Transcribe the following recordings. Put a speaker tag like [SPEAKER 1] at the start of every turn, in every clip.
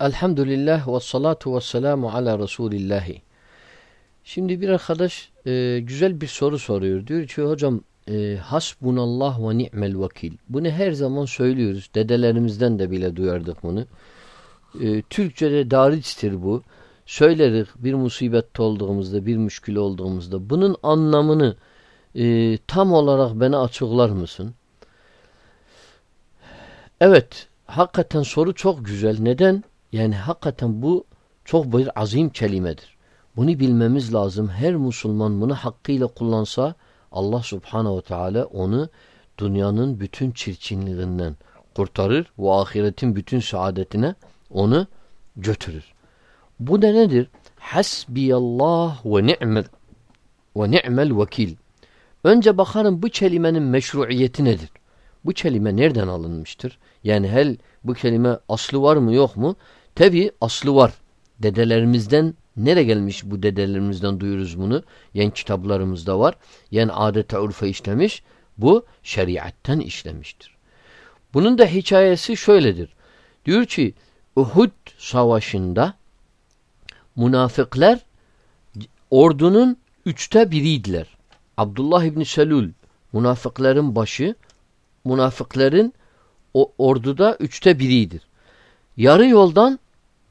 [SPEAKER 1] Elhamdülillah ve salatu ve selamu ala Resulillahi. Şimdi bir arkadaş e, güzel bir soru soruyor. Diyor ki hocam e, hasbunallah ve ni'mel vekil. Bunu her zaman söylüyoruz. Dedelerimizden de bile duyardık bunu. E, Türkçe'de dariçtir bu. Söyleriz bir musibette olduğumuzda, bir müşkül olduğumuzda. Bunun anlamını e, tam olarak bana açıklar mısın? Evet, hakikaten soru çok güzel. Neden? Yani hakikaten bu çok bir azim kelimedir. Bunu bilmemiz lazım. Her Müslüman bunu hakkıyla kullansa Allah subhanehu ve teala onu dünyanın bütün çirkinliğinden kurtarır ve ahiretin bütün saadetine onu götürür. Bu da nedir? Hasbiyallah ve ni'mel ve ni'mel vekil. Önce bakarım bu kelimenin meşruiyeti nedir? Bu kelime nereden alınmıştır? Yani hel bu kelime aslı var mı yok mu? Tabi aslı var. Dedelerimizden nere gelmiş bu dedelerimizden duyuruz bunu? Yani kitaplarımızda var. Yani adete urfe işlemiş. Bu şeriatten işlemiştir. Bunun da hikayesi şöyledir. Diyor ki Uhud savaşında münafıklar ordunun üçte biriydiler. Abdullah İbni Selul münafıkların başı münafıkların o orduda üçte biridir. Yarı yoldan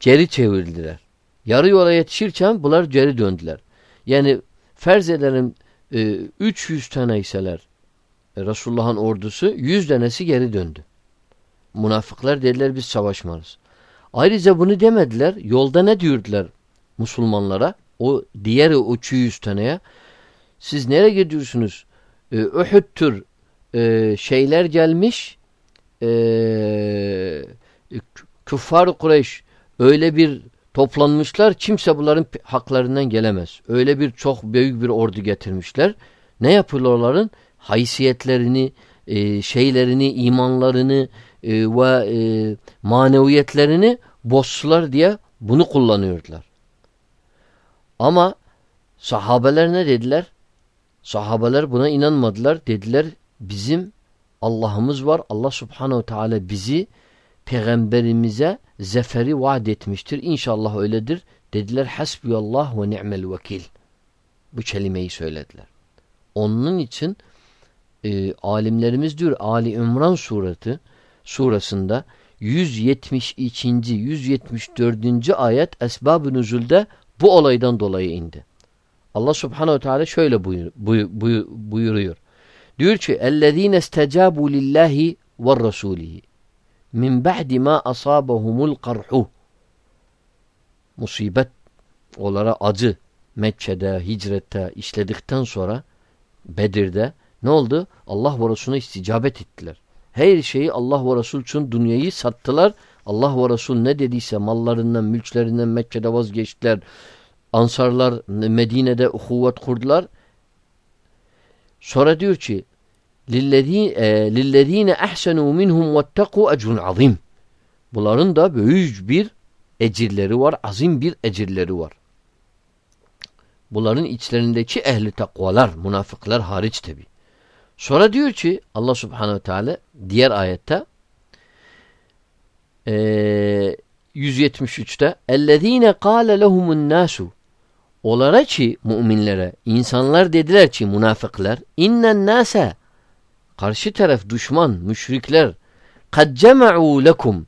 [SPEAKER 1] geri çevirdiler. Yarı yola yetişirken bunlar geri döndüler. Yani ferz edelim e, 300 tane iseler e, Resulullah'ın ordusu 100 tanesi geri döndü. Münafıklar dediler biz savaşmarız. Ayrıca bunu demediler. Yolda ne diyordular Müslümanlara? O diğer o 200 taneye siz nereye gidiyorsunuz? Ee, Uhud'tur e, şeyler gelmiş e, Küffar Kureyş öyle bir toplanmışlar kimse bunların haklarından gelemez. Öyle bir çok büyük bir ordu getirmişler. Ne yapıyorlarların? Haysiyetlerini, e, şeylerini, imanlarını e, ve e, maneviyetlerini bozsular diye bunu kullanıyordular. Ama sahabeler ne dediler? Sahabeler buna inanmadılar. Dediler bizim Allah'ımız var. Allah subhanehu teala bizi peygamberimize zeferi vaat etmiştir. İnşallah öyledir. Dediler hasbiyallah ve ni'mel vekil. Bu kelimeyi söylediler. Onun için e, alimlerimiz diyor Ali İmran sureti surasında 172. 174. ayet esbab-ı nüzulde bu olaydan dolayı indi. Allah subhanehu teala şöyle buyur, buyur, buyur, buyuruyor. Diyor ki اَلَّذ۪ينَ اسْتَجَابُوا لِلّٰهِ وَالرَّسُولِهِ min ba'di ma asabahumul qarhu musibet onlara acı Mekke'de, hicrette işledikten sonra Bedir'de ne oldu? Allah ve Resulüne isticabet ettiler. Her şeyi Allah ve Resul için dünyayı sattılar. Allah ve Resul ne dediyse mallarından, mülklerinden Mekke'de vazgeçtiler. Ansarlar Medine'de uhuvvet kurdular. Sonra diyor ki لِلَّذ۪ينَ اَحْسَنُوا مِنْهُمْ وَاتَّقُوا اَجْرٌ azim. Bunların da büyük bir ecirleri var, azim bir ecirleri var. Bunların içlerindeki ehli takvalar, münafıklar hariç tabi. Sonra diyor ki Allah subhanehu teala diğer ayette e, 173'te اَلَّذ۪ينَ قَالَ لَهُمُ النَّاسُ Olara ki müminlere insanlar dediler ki münafıklar innen nase karşı taraf düşman müşrikler. Cema'u lekum.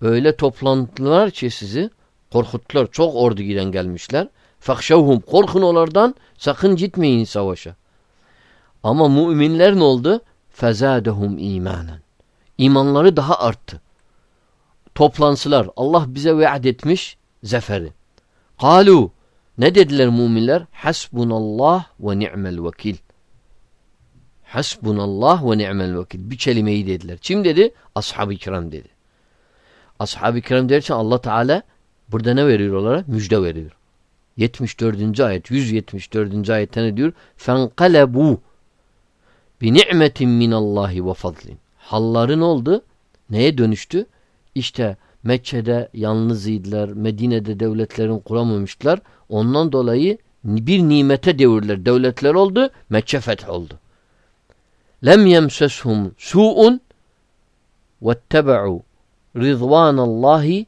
[SPEAKER 1] Öyle toplantılar ki sizi korkuttular. Çok ordu giden gelmişler. Fakşavhum korkun onlardan sakın gitmeyin savaşa. Ama müminler ne oldu? Fezadehum imanen imanları daha arttı. Toplansılar Allah bize vaat etmiş zeferi. Kalu ne dediler müminler? Hasbunallah ve ni'mel vekil. Hasbunallah ve ni'mel vekil. Bir kelimeyi dediler. Kim dedi? Ashab-ı kiram dedi. Ashab-ı kiram derse Allah Teala burada ne veriyor onlara? Müjde veriyor. 74. ayet 174. ayette ne diyor? Fenkalebu bi ni'metin minallahi ve fadlin. Halların oldu. Neye dönüştü? İşte Mekke'de yalnız idiler. Medine'de devletlerin kuramamışlar. Ondan dolayı bir nimete devirler. Devletler oldu. Mekke feth oldu. Lem yemseshum su'un vettebe'u rizvanallahi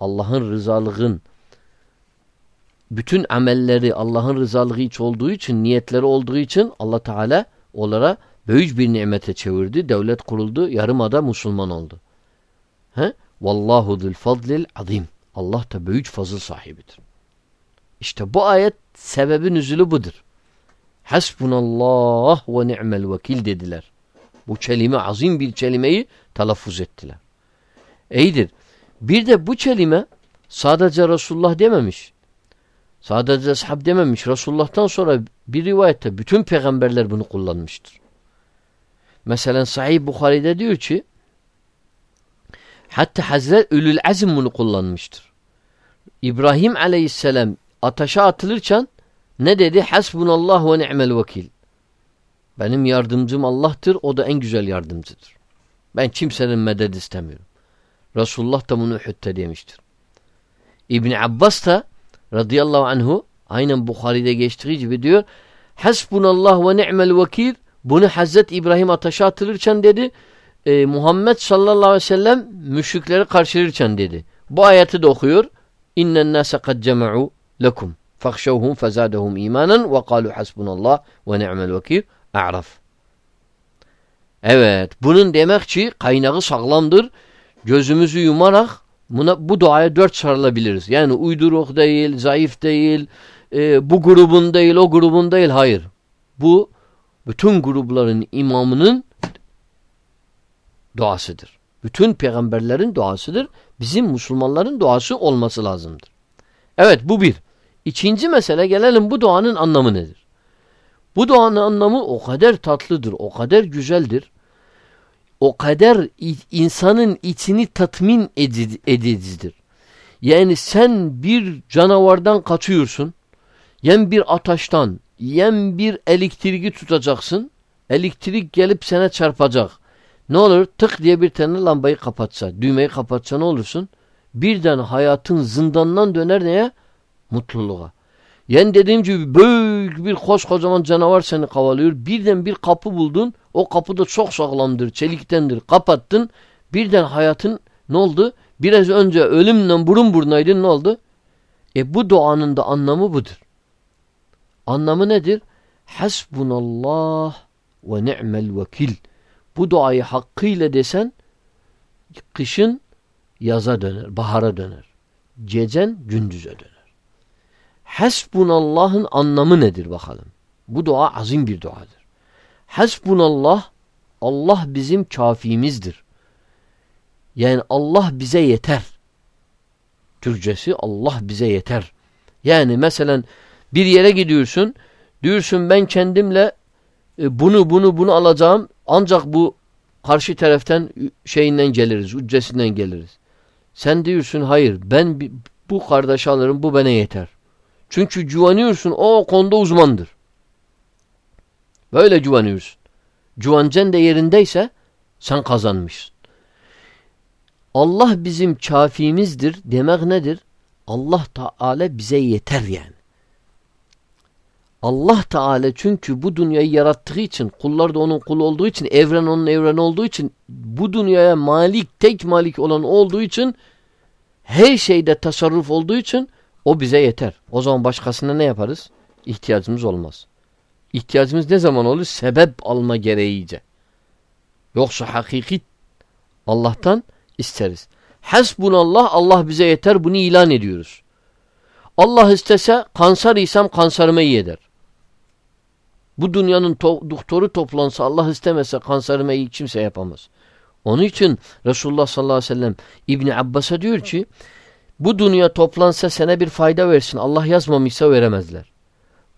[SPEAKER 1] Allah'ın rızalığın bütün amelleri Allah'ın rızalığı iç olduğu için, niyetleri olduğu için Allah Teala onlara büyük bir nimete çevirdi. Devlet kuruldu. Yarımada Müslüman oldu. He? Vallahu zul fadlil azim. Allah da büyük fazıl sahibidir. İşte bu ayet sebebi nüzülü budur. Hasbunallah ve ni'mel vekil dediler. Bu kelime azim bir kelimeyi telaffuz ettiler. İyidir. Bir de bu kelime sadece Resulullah dememiş. Sadece ashab dememiş. Resulullah'tan sonra bir rivayette bütün peygamberler bunu kullanmıştır. Mesela Sahih Bukhari'de diyor ki hatta Hazret Ülül Azim bunu kullanmıştır. İbrahim aleyhisselam ateşe atılırken ne dedi? Hasbunallah ve ni'mel vekil. Benim yardımcım Allah'tır. O da en güzel yardımcıdır. Ben kimsenin medet istemiyorum. Resulullah da bunu Uhud'da demiştir. İbn Abbas da radıyallahu anhu aynen Bukhari'de geçtiği gibi diyor Hasbunallah ve ni'mel vekil bunu Hazreti İbrahim ateşe atılırken dedi e, Muhammed sallallahu aleyhi ve sellem müşrikleri karşılarken dedi. Bu ayeti de okuyor. İnnen nase kad cema'u lekum fezadehum imanen ve kalu hasbunallah ve ni'mel vekil a'raf. Evet bunun demek ki kaynağı sağlamdır. Gözümüzü yumarak buna, bu duaya dört sarılabiliriz. Yani uyduruk değil, zayıf değil, e, bu grubun değil, o grubun değil. Hayır. Bu bütün grupların imamının duasıdır. Bütün peygamberlerin duasıdır. Bizim Müslümanların duası olması lazımdır. Evet bu bir. İkinci mesele gelelim bu duanın anlamı nedir? Bu duanın anlamı o kadar tatlıdır, o kadar güzeldir. O kadar insanın içini tatmin edicidir. Yani sen bir canavardan kaçıyorsun. Yem bir ataştan, yem bir elektriği tutacaksın. Elektrik gelip sana çarpacak. Ne olur? Tık diye bir tane lambayı kapatsa, düğmeyi kapatsa ne olursun? Birden hayatın zindandan döner neye? Mutluluğa. Yani dediğim gibi büyük bir koskocaman canavar seni kavalıyor. Birden bir kapı buldun. O kapı da çok sağlamdır, çeliktendir. Kapattın. Birden hayatın ne oldu? Biraz önce ölümle burun burnaydın ne oldu? E bu duanın da anlamı budur. Anlamı nedir? Hasbunallah ve ni'mel vekil. Bu duayı hakkıyla desen kışın yaza döner, bahara döner. Gecen gündüze döner. Hasbunallah'ın anlamı nedir bakalım? Bu dua azim bir duadır. Hasbunallah Allah bizim kafimizdir. Yani Allah bize yeter. Türkçesi Allah bize yeter. Yani mesela bir yere gidiyorsun diyorsun ben kendimle e, bunu bunu bunu alacağım ancak bu karşı taraftan şeyinden geliriz, üccesinden geliriz. Sen diyorsun hayır ben bu kardeş alırım bu bana yeter. Çünkü güveniyorsun o konuda uzmandır. Böyle güveniyorsun. Güvencen de yerindeyse sen kazanmışsın. Allah bizim kafimizdir demek nedir? Allah Teala bize yeter yani. Allah Teala çünkü bu dünyayı yarattığı için, kullar da onun kulu olduğu için, evren onun evreni olduğu için, bu dünyaya malik, tek malik olan olduğu için, her şeyde tasarruf olduğu için o bize yeter. O zaman başkasına ne yaparız? İhtiyacımız olmaz. İhtiyacımız ne zaman olur? Sebep alma gereğice. Yoksa hakiki Allah'tan isteriz. Hasbunallah Allah bize yeter bunu ilan ediyoruz. Allah istese kanser isem kanserime iyi eder. Bu dünyanın to doktoru toplansa Allah istemese kanserime iyi kimse yapamaz. Onun için Resulullah sallallahu aleyhi ve sellem İbni Abbas'a diyor ki bu dünya toplansa sana bir fayda versin. Allah yazmamışsa veremezler.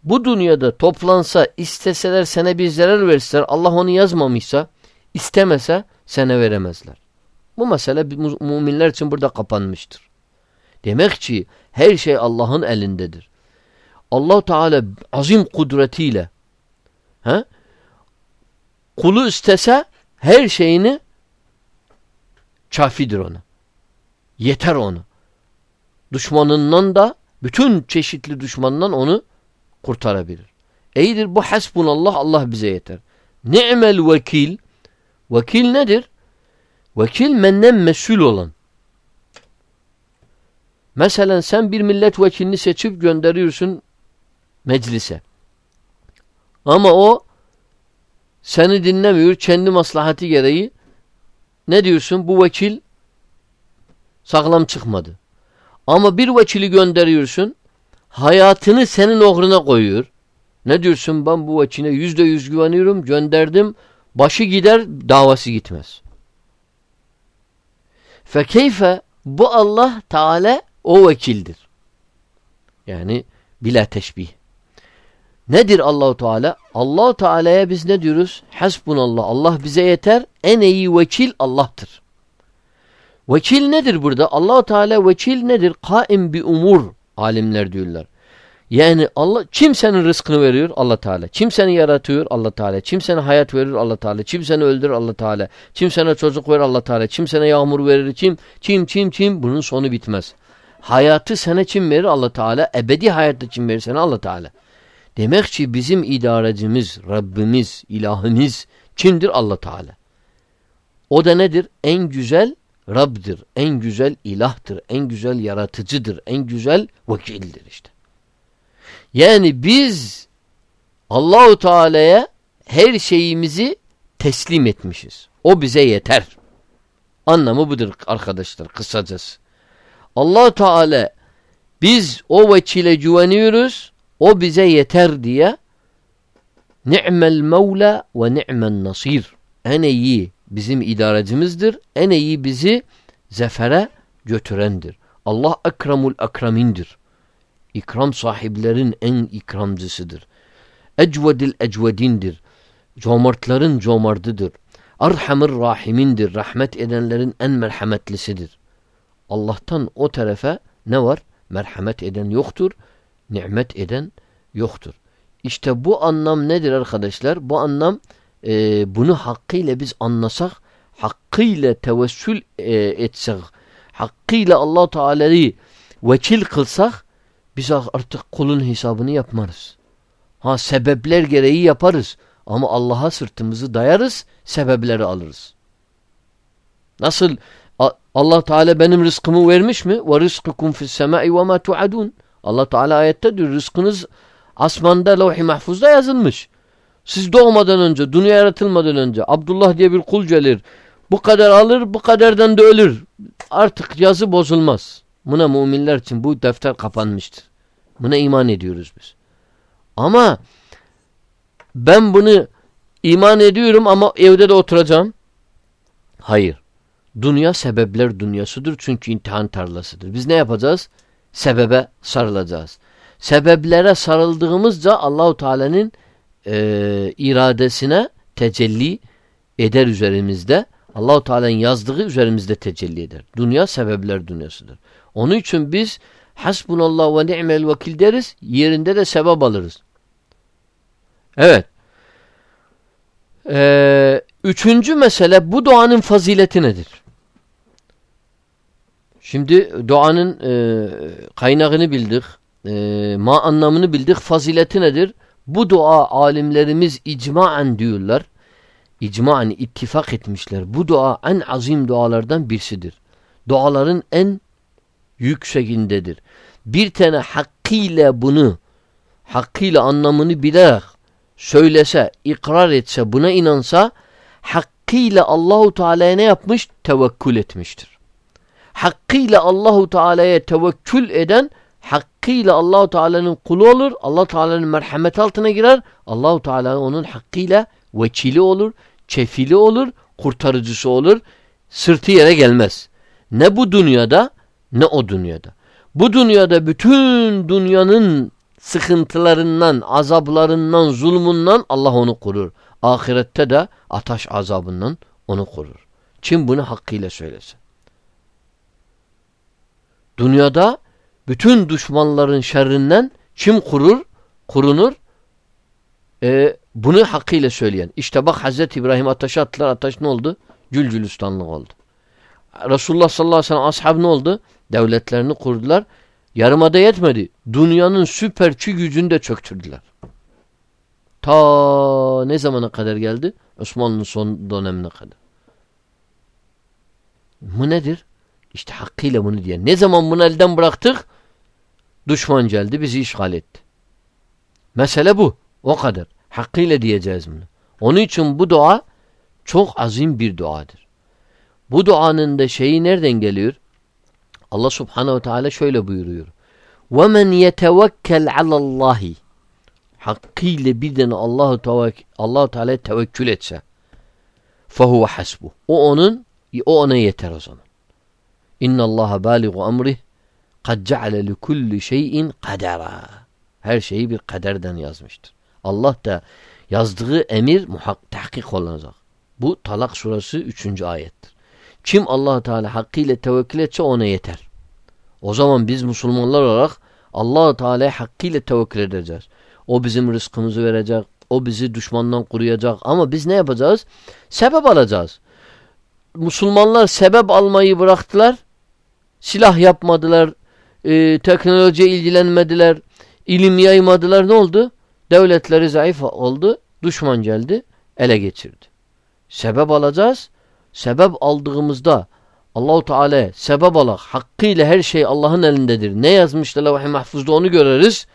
[SPEAKER 1] Bu dünyada toplansa isteseler sana bir zarar verseler Allah onu yazmamışsa istemese sana veremezler. Bu mesele müminler için burada kapanmıştır. Demek ki her şey Allah'ın elindedir. allah Teala azim kudretiyle he, kulu istese her şeyini kafidir ona. Yeter onu düşmanından da bütün çeşitli düşmandan onu kurtarabilir. İyidir bu hasbunallah Allah bize yeter. Ni'mel vekil vekil nedir? Vekil menden mesul olan. Mesela sen bir milletvekilini seçip gönderiyorsun meclise. Ama o seni dinlemiyor. Kendi maslahati gereği ne diyorsun? Bu vekil sağlam çıkmadı. Ama bir vekili gönderiyorsun. Hayatını senin uğruna koyuyor. Ne diyorsun? Ben bu vekile yüzde yüz güveniyorum. Gönderdim. Başı gider, davası gitmez. Fekeyfe bu Allah Teala o vekildir. Yani bila teşbih. Nedir Allahu Teala? Allahu Teala'ya biz ne diyoruz? Hasbunallah. Allah bize yeter. En iyi vekil Allah'tır. Vekil nedir burada? Allahu Teala vekil nedir? Kaim bir umur alimler diyorlar. Yani Allah kim senin rızkını veriyor? Allah Teala. Kim seni yaratıyor? Allah Teala. Kim sana hayat verir? Allah Teala. Kim seni öldürür? Allah Teala. Kim sana çocuk verir? Allah Teala. Kim sana yağmur verir? Kim? Kim? Kim? Kim? Bunun sonu bitmez. Hayatı sana kim verir? Allah Teala. Ebedi hayatı kim verir sana? Allah Teala. Demek ki bizim idarecimiz, Rabbimiz, ilahimiz kimdir? Allah Teala. O da nedir? En güzel Rab'dir, en güzel ilahtır, en güzel yaratıcıdır, en güzel vekildir işte. Yani biz Allahu Teala'ya her şeyimizi teslim etmişiz. O bize yeter. Anlamı budur arkadaşlar kısacası. allah Teala biz o vekile güveniyoruz. O bize yeter diye ni'mel mevla ve ni'men nasir. En iyi bizim idarecimizdir. En iyi bizi zefere götürendir. Allah ekramul akramindir. İkram sahiplerin en ikramcısıdır. Ecvedil ecvedindir. Cömertlerin cömertidir. Arhamır rahimindir. Rahmet edenlerin en merhametlisidir. Allah'tan o tarafa ne var? Merhamet eden yoktur. Nimet eden yoktur. İşte bu anlam nedir arkadaşlar? Bu anlam e, bunu hakkıyla biz anlasak, hakkıyla tevessül e, etsek, hakkıyla allah Teala'yı vekil kılsak biz artık kulun hesabını yapmarız. Ha sebepler gereği yaparız. Ama Allah'a sırtımızı dayarız, sebepleri alırız. Nasıl Allah Teala benim rızkımı vermiş mi? Ve rizkukum fis semai ve ma tuadun. Allah Teala ayette diyor rızkınız asmanda levh-i mahfuzda yazılmış. Siz doğmadan önce, dünya yaratılmadan önce Abdullah diye bir kul gelir. Bu kadar alır, bu kadardan da ölür. Artık yazı bozulmaz. Buna müminler için bu defter kapanmıştır. Buna iman ediyoruz biz. Ama ben bunu iman ediyorum ama evde de oturacağım. Hayır. Dünya sebepler dünyasıdır çünkü imtihan tarlasıdır. Biz ne yapacağız? Sebebe sarılacağız. Sebeplere sarıldığımızca Allahu Teala'nın e, iradesine tecelli eder üzerimizde. Allahu Teala'nın yazdığı üzerimizde tecelli eder. Dünya sebepler dünyasıdır. Onun için biz hasbunallah ve ni'mel vekil deriz. Yerinde de sebep alırız. Evet. Ee, üçüncü mesele bu duanın fazileti nedir? Şimdi duanın e, kaynağını bildik. E, ma anlamını bildik. Fazileti nedir? Bu dua alimlerimiz icmaen diyorlar. İcmaen ittifak etmişler. Bu dua en azim dualardan birisidir. Duaların en yükseğindedir. Bir tane hakkıyla bunu hakkıyla anlamını bilerek söylese, ikrar etse, buna inansa hakkıyla Allahu Teala'ya ne yapmış? Tevekkül etmiştir. Hakkıyla Allahu Teala'ya tevekkül eden hakkıyla Allahu Teala'nın kulu olur. Allah Teala'nın merhamet altına girer. Allahu Teala onun hakkıyla vekili olur, çefili olur, kurtarıcısı olur. Sırtı yere gelmez. Ne bu dünyada ne o dünyada. Bu dünyada bütün dünyanın sıkıntılarından, azaplarından, zulmünden Allah onu korur. Ahirette de ataş azabından onu korur. Kim bunu hakkıyla söylesin. Dünyada bütün düşmanların şerrinden kim kurur? Kurunur. Ee, bunu hakkıyla söyleyen. İşte bak Hazreti İbrahim ateşe attılar. Ateş ne oldu? Gül gülistanlık oldu. Resulullah sallallahu aleyhi ve sellem ashab ne oldu? Devletlerini kurdular. Yarımada yetmedi. Dünyanın süperçi gücünü de çöktürdüler. Ta ne zamana kadar geldi? Osmanlı'nın son dönemine kadar. Bu nedir? İşte hakkıyla bunu diye. Ne zaman bunu elden bıraktık? Düşman geldi bizi işgal etti. Mesele bu. O kadar. Hakkıyla diyeceğiz bunu. Onun için bu dua çok azim bir duadır. Bu duanın da şeyi nereden geliyor? Allah subhanehu ve teala şöyle buyuruyor. وَمَنْ يَتَوَكَّلْ عَلَى اللّٰهِ Hakkıyla birden Allahu tevekkül Allahu Teala tevekkül etse fehuve hasbu. O onun o ona yeter o zaman. İnna Allah baligu emrih ceale li kulli şeyin kadera. Her şeyi bir kaderden yazmıştır. Allah da yazdığı emir muhak tahkik olacak. Bu Talak suresi 3. ayettir. Kim allah Teala hakkıyla tevekkül etse ona yeter. O zaman biz Müslümanlar olarak allah Teala'ya hakkıyla tevekkül edeceğiz. O bizim rızkımızı verecek. O bizi düşmandan koruyacak. Ama biz ne yapacağız? Sebep alacağız. Müslümanlar sebep almayı bıraktılar. Silah yapmadılar. E, teknolojiye ilgilenmediler. ilim yaymadılar. Ne oldu? Devletleri zayıf oldu. Düşman geldi. Ele geçirdi. Sebep alacağız. Sebep aldığımızda Allahu Teala sebep alak hakkıyla her şey Allah'ın elindedir. Ne yazmıştı levh-i mahfuzda onu görürüz.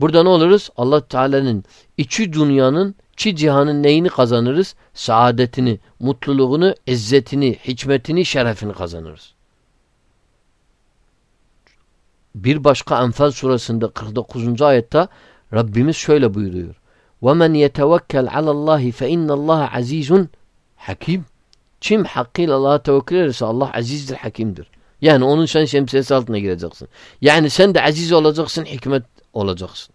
[SPEAKER 1] Burada ne oluruz? Allah Teala'nın içi dünyanın, içi cihanın neyini kazanırız? Saadetini, mutluluğunu, izzetini, hikmetini, şerefini kazanırız Bir başka Enfal surasında 49. ayette Rabbimiz şöyle buyuruyor. وَمَنْ يَتَوَكَّلْ عَلَى اللّٰهِ فَاِنَّ اللّٰهَ عَز۪يزٌ Hakim. Kim hakkıyla Allah'a tevekkül ederse Allah azizdir, hakimdir. Yani onun sen şemsiyesi altına gireceksin. Yani sen de aziz olacaksın, hikmet olacaksın.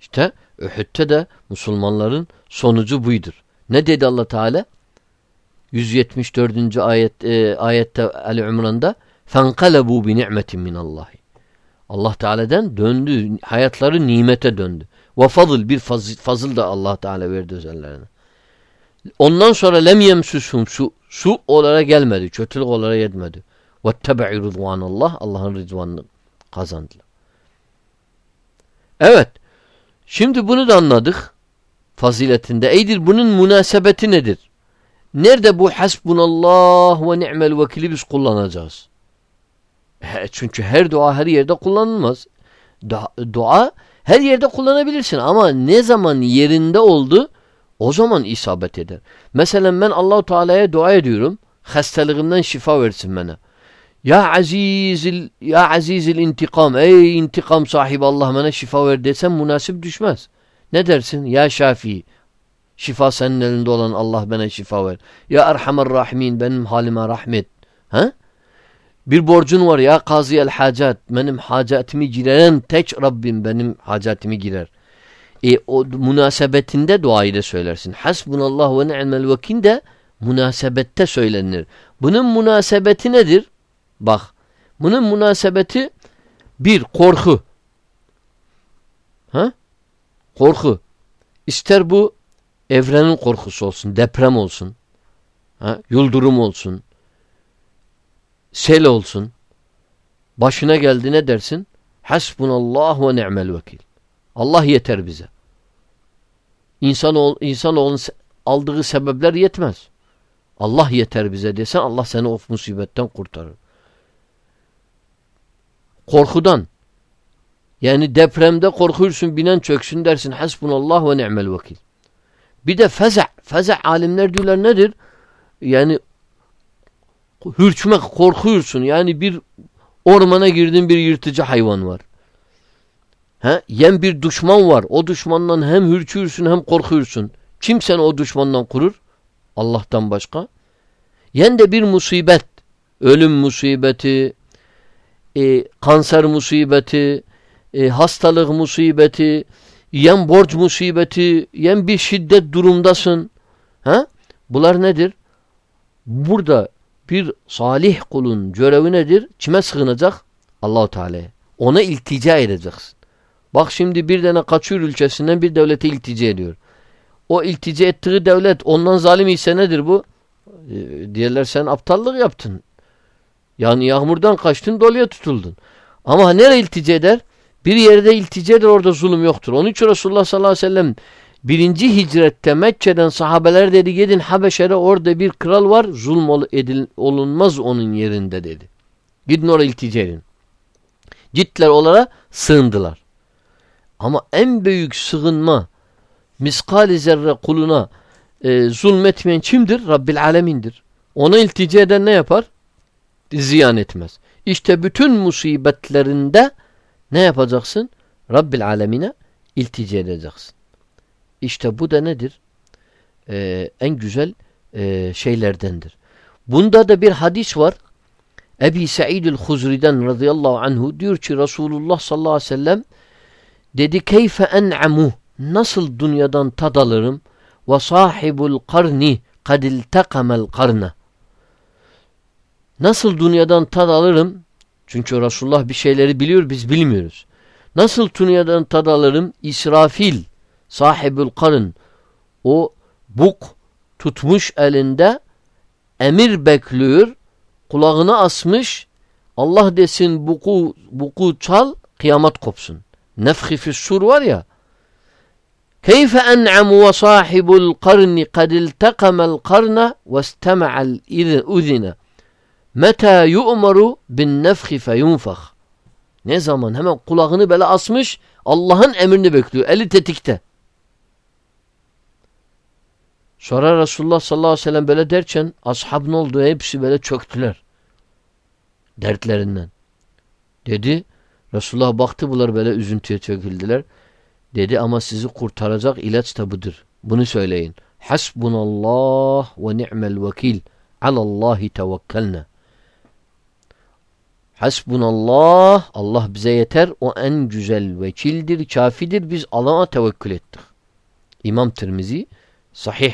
[SPEAKER 1] İşte Uhud'te de Müslümanların sonucu buydur. Ne dedi Allah Teala? 174. ayet e, ayette Ali İmran'da فَانْقَلَبُوا بِنِعْمَةٍ مِنَ اللّٰهِ Allah Teala'dan döndü. Hayatları nimete döndü. Ve fazıl bir fazıl, fazıl da Allah Teala verdi özellerine. Ondan sonra lem yemsusum su, su olarak gelmedi. Kötülük olarak yetmedi. Vettebe'i rızvanallah Allah'ın rızvanını kazandılar. Evet. Şimdi bunu da anladık. Faziletinde. Eydir bunun münasebeti nedir? Nerede bu hasbunallah ve ni'mel vekili biz kullanacağız? Çünkü her dua her yerde kullanılmaz. Dua, her yerde kullanabilirsin ama ne zaman yerinde oldu o zaman isabet eder. Mesela ben Allahu Teala'ya dua ediyorum. Hastalığımdan şifa versin bana. Ya azizil ya azizil intikam. Ey intikam sahibi Allah bana şifa ver desem münasip düşmez. Ne dersin? Ya Şafii. Şifa senin elinde olan Allah bana şifa ver. Ya Erhamer Rahimin benim halime rahmet. Ha? Bir borcun var ya el hacat. Benim hacatimi giren tek Rabbim benim hacatimi girer. E o münasebetinde duayı da söylersin. Hasbunallah ve ni'mel vekil de münasebette söylenir. Bunun münasebeti nedir? Bak. Bunun münasebeti bir korku. Ha? Korku. İster bu evrenin korkusu olsun, deprem olsun, ha? yıldırım olsun, sel olsun. Başına geldi ne dersin? Hasbunallah ve ni'mel vekil. Allah yeter bize. İnsan insanoğlunun aldığı sebepler yetmez. Allah yeter bize desen Allah seni o musibetten kurtarır. Korkudan yani depremde korkuyorsun binen çöksün dersin hasbunallah ve ni'mel vekil. Bir de feza' feza' alimler diyorlar nedir? Yani hürçmek korkuyorsun. Yani bir ormana girdin bir yırtıcı hayvan var. He? Yen bir düşman var. O düşmandan hem hürçüyorsun hem korkuyorsun. Kim seni o düşmandan kurur? Allah'tan başka. Yen de bir musibet. Ölüm musibeti, e, kanser musibeti, e, hastalık musibeti, yen borç musibeti, yen bir şiddet durumdasın. Ha? Bunlar nedir? Burada bir salih kulun görevi nedir? Kime sığınacak? Allahu Teala'ya. Ona iltica edeceksin. Bak şimdi bir tane kaçıyor ülkesinden bir devlete iltica ediyor. O iltica ettiği devlet ondan zalim ise nedir bu? E, diyorlar sen aptallık yaptın. Yani yağmurdan kaçtın doluya tutuldun. Ama nereye iltica eder? Bir yerde iltica eder orada zulüm yoktur. Onun için Resulullah sallallahu aleyhi ve sellem Birinci hicrette Mekke'den sahabeler dedi gidin Habeşe'de orada bir kral var zulm edil, olunmaz onun yerinde dedi. Gidin oraya iltica edin. Gittiler onlara sığındılar. Ama en büyük sığınma miskali zerre kuluna e, zulmetmeyen kimdir? Rabbil alemindir. Ona iltica eden ne yapar? Ziyan etmez. İşte bütün musibetlerinde ne yapacaksın? Rabbil alemine iltica edeceksin. İşte bu da nedir? Ee, en güzel e, şeylerdendir. Bunda da bir hadis var. Ebi Sa'id el-Huzri'den radıyallahu anhu diyor ki Resulullah sallallahu aleyhi ve sellem dedi keyfe en'amu? Nasıl dünyadan tad alırım? Ve sahibul karni kad iltakamel karna nasıl dünyadan tad alırım? Çünkü Resulullah bir şeyleri biliyor biz bilmiyoruz. Nasıl dünyadan tad alırım? İsrafil sahibül karın o buk tutmuş elinde emir bekliyor kulağını asmış Allah desin buku, buku çal kıyamet kopsun. Nefhi fissur var ya Keyfe en'amu ve sahibul karni kad iltekamel karna ve istema'al udine meta yu'maru bin nefhi feyunfah ne zaman hemen kulağını böyle asmış Allah'ın emrini bekliyor. Eli tetikte. Sonra Resulullah sallallahu aleyhi ve sellem böyle derken ashab ne oldu? Hepsi böyle çöktüler. Dertlerinden. Dedi Resulullah baktı bunlar böyle üzüntüye çöküldüler. Dedi ama sizi kurtaracak ilaç da budur. Bunu söyleyin. Hasbunallah ve ni'mel vekil. Alallahi tevekkelna. Hasbunallah. Allah bize yeter. O en güzel vekildir, kafidir. Biz Allah'a tevekkül ettik. İmam Tirmizi sahih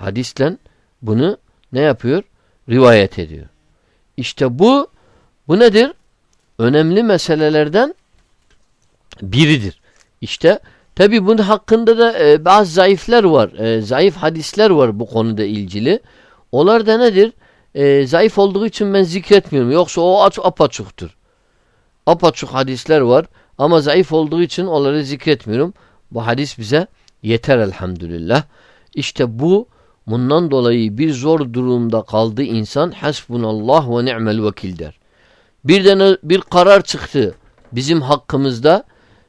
[SPEAKER 1] hadisle bunu ne yapıyor? Rivayet ediyor. İşte bu bu nedir? Önemli meselelerden biridir. İşte tabi bunun hakkında da e, bazı zayıflar var. E, zayıf hadisler var bu konuda ilgili. Onlar da nedir? E, zayıf olduğu için ben zikretmiyorum. Yoksa o aç apaçuktur. Apaçuk hadisler var. Ama zayıf olduğu için onları zikretmiyorum. Bu hadis bize yeter elhamdülillah. İşte bu Bundan dolayı bir zor durumda kaldı insan hasbunallah ve ni'mel vekil der. Bir tane bir karar çıktı bizim hakkımızda.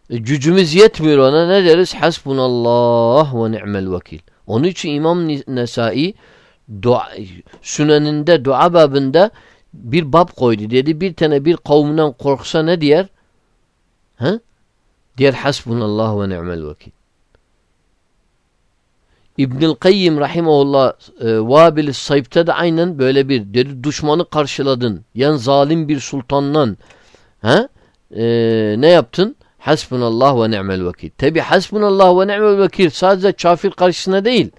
[SPEAKER 1] E, gücümüz yetmiyor ona ne deriz? Hasbunallah ve ni'mel vekil. Onun için İmam Nesai dua, süneninde dua babında bir bab koydu. Dedi bir tane bir kavminden korksa ne diyer? He? Diyer hasbunallah ve ni'mel vekil. İbnül Kayyim rahimahullah e, Vabil-i Sayıp'ta da aynen böyle bir dedi düşmanı karşıladın. Yani zalim bir sultandan he? E, ne yaptın? Hasbunallah ve ni'mel vekil. Tabi hasbunallah ve ni'mel vekil sadece kafir karşısına değil.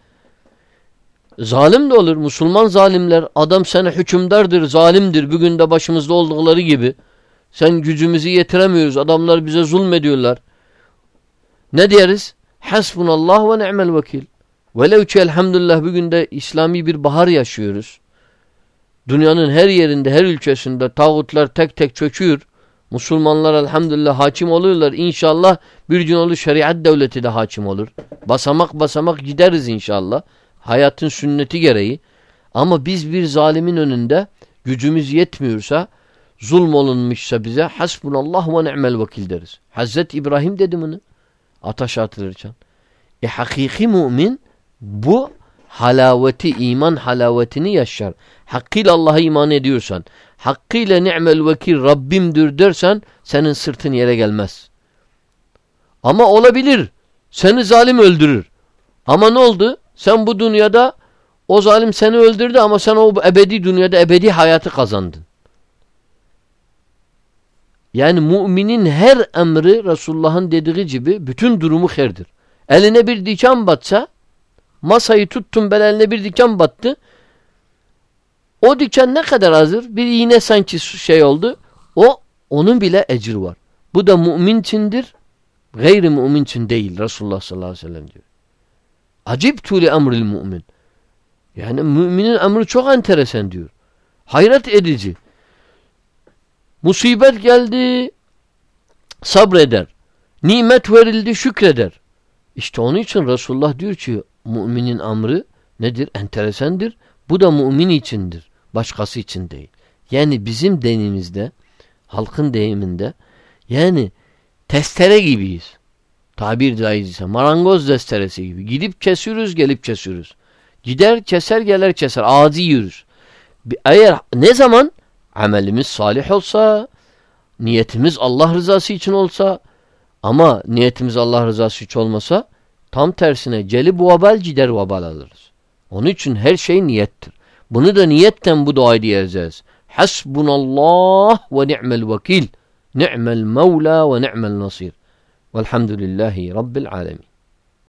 [SPEAKER 1] Zalim de olur. Müslüman zalimler. Adam sana hükümdardır, zalimdir. Bugün de başımızda oldukları gibi. Sen gücümüzü yetiremiyoruz. Adamlar bize zulmediyorlar. Ne deriz? Hasbunallah ve ni'mel vekil. Velev ki elhamdülillah bugün de İslami bir bahar yaşıyoruz. Dünyanın her yerinde, her ülkesinde tağutlar tek tek çöküyor. Müslümanlar elhamdülillah hakim oluyorlar. İnşallah bir gün olur şeriat devleti de hakim olur. Basamak basamak gideriz inşallah. Hayatın sünneti gereği. Ama biz bir zalimin önünde gücümüz yetmiyorsa, zulm olunmuşsa bize hasbunallah ve ni'mel vekil deriz. Hazreti İbrahim dedi bunu. Ataşa atılırken. E hakiki mümin bu halaveti, iman halavetini yaşar. Hakkıyla Allah'a iman ediyorsan, hakkıyla ni'mel vekil Rabbimdir dersen senin sırtın yere gelmez. Ama olabilir. Seni zalim öldürür. Ama ne oldu? Sen bu dünyada o zalim seni öldürdü ama sen o ebedi dünyada ebedi hayatı kazandın. Yani müminin her emri Resulullah'ın dediği gibi bütün durumu herdir. Eline bir diken batsa Masayı tuttum belenine bir diken battı. O diken ne kadar hazır? Bir iğne sanki şey oldu. O onun bile ecir var. Bu da mümin içindir. Gayri mümin için değil. Resulullah sallallahu aleyhi ve sellem diyor. Acip tuli emril mümin. Yani müminin emri çok enteresan diyor. Hayret edici. Musibet geldi sabreder. Nimet verildi şükreder. İşte onun için Resulullah diyor ki müminin amrı nedir? Enteresandır. Bu da mümin içindir. Başkası için değil. Yani bizim denimizde halkın deyiminde yani testere gibiyiz. Tabir caizse marangoz testeresi gibi. Gidip kesiyoruz gelip kesiyoruz. Gider keser gelir keser. Ağzı yiyoruz. Eğer ne zaman amelimiz salih olsa niyetimiz Allah rızası için olsa ama niyetimiz Allah rızası için olmasa tam tersine celi bu vabal gider vabal alırız. Onun için her şey niyettir. Bunu da niyetten bu duayı diyeceğiz. Hasbunallah ve ni'mel vekil. Ni'mel mevla ve ni'mel nasir. Velhamdülillahi Rabbil alemin.